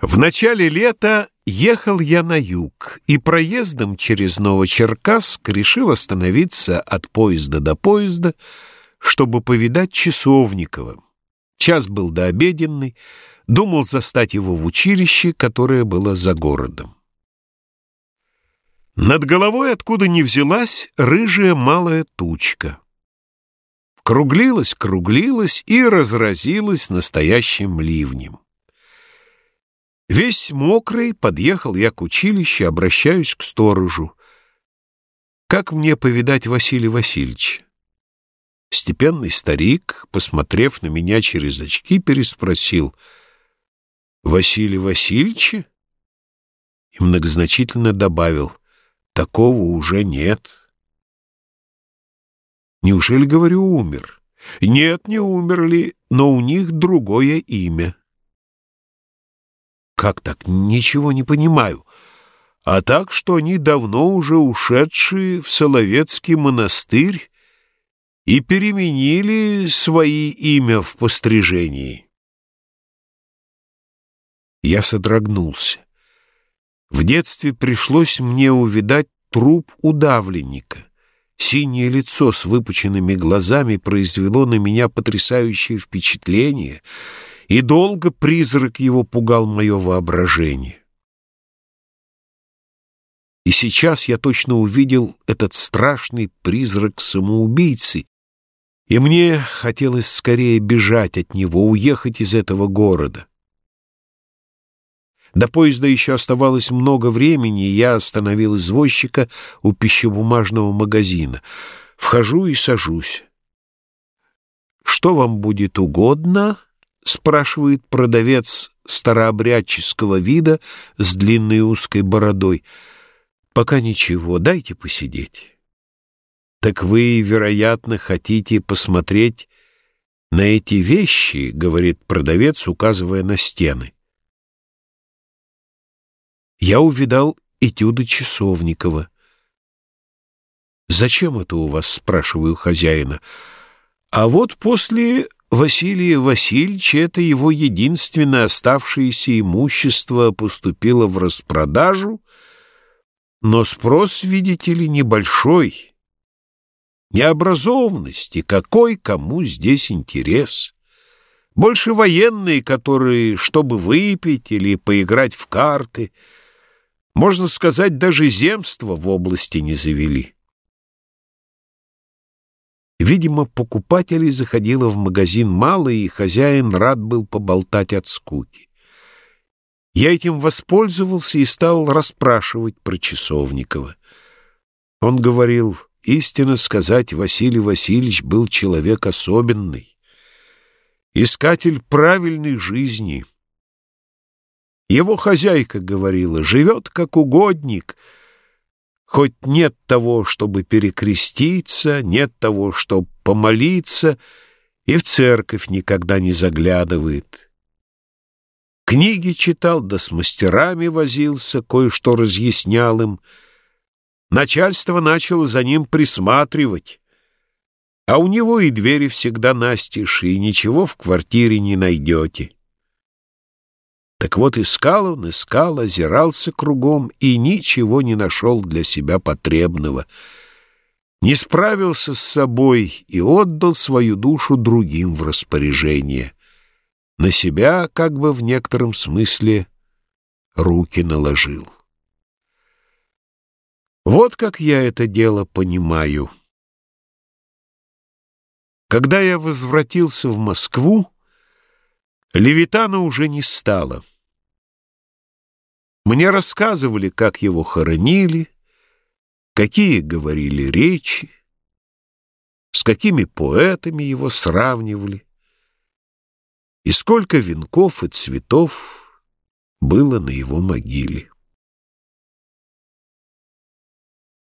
В начале лета ехал я на юг и проездом через Новочеркасск решил остановиться от поезда до поезда, чтобы повидать Часовникова. Час был дообеденный, думал застать его в училище, которое было за городом. Над головой, откуда ни взялась, рыжая малая тучка. Круглилась, круглилась и разразилась настоящим ливнем. Весь мокрый подъехал я к училищу, обращаюсь к сторожу. Как мне повидать Василия Васильевича? Степенный старик, посмотрев на меня через очки, переспросил. «Василий Васильевича?» И многозначительно добавил. «Такого уже нет». «Неужели, говорю, умер?» «Нет, не умерли, но у них другое имя». Как так? Ничего не понимаю. А так, что они давно уже ушедшие в Соловецкий монастырь и переменили свои имя в пострижении. Я содрогнулся. В детстве пришлось мне увидать труп удавленника. Синее лицо с выпученными глазами произвело на меня потрясающее впечатление — и долго призрак его пугал мое воображение. И сейчас я точно увидел этот страшный призрак самоубийцы, и мне хотелось скорее бежать от него, уехать из этого города. До поезда еще оставалось много времени, я остановил извозчика у пищебумажного магазина. Вхожу и сажусь. «Что вам будет угодно?» — спрашивает продавец старообрядческого вида с длинной узкой бородой. «Пока ничего, дайте посидеть». «Так вы, вероятно, хотите посмотреть на эти вещи», — говорит продавец, указывая на стены. Я увидал этюды Часовникова. «Зачем это у вас?» — спрашиваю хозяина. «А вот после Василия Васильевича это его единственное оставшееся имущество поступило в распродажу, но спрос, видите ли, небольшой. Необразованности, какой кому здесь интерес? Больше военные, которые, чтобы выпить или поиграть в карты, можно сказать, даже земство в области не завели. Видимо, покупателей заходило в магазин мало, и хозяин рад был поболтать от скуки. Я этим воспользовался и стал расспрашивать про Часовникова. Он говорил, истинно сказать, Василий Васильевич был человек особенный, искатель правильной жизни. Его хозяйка говорила, живет как угодник — Хоть нет того, чтобы перекреститься, нет того, чтобы помолиться, и в церковь никогда не заглядывает. Книги читал, да с мастерами возился, кое-что разъяснял им. Начальство начало за ним присматривать, а у него и двери всегда настежь, и ничего в квартире не найдете. Так вот искал он, искал, озирался кругом и ничего не нашел для себя потребного. Не справился с собой и отдал свою душу другим в распоряжение. На себя, как бы в некотором смысле, руки наложил. Вот как я это дело понимаю. Когда я возвратился в Москву, Левитана уже не стало — мне рассказывали, как его хоронили, какие говорили речи, с какими поэтами его сравнивали, и сколько венков и цветов было на его могиле.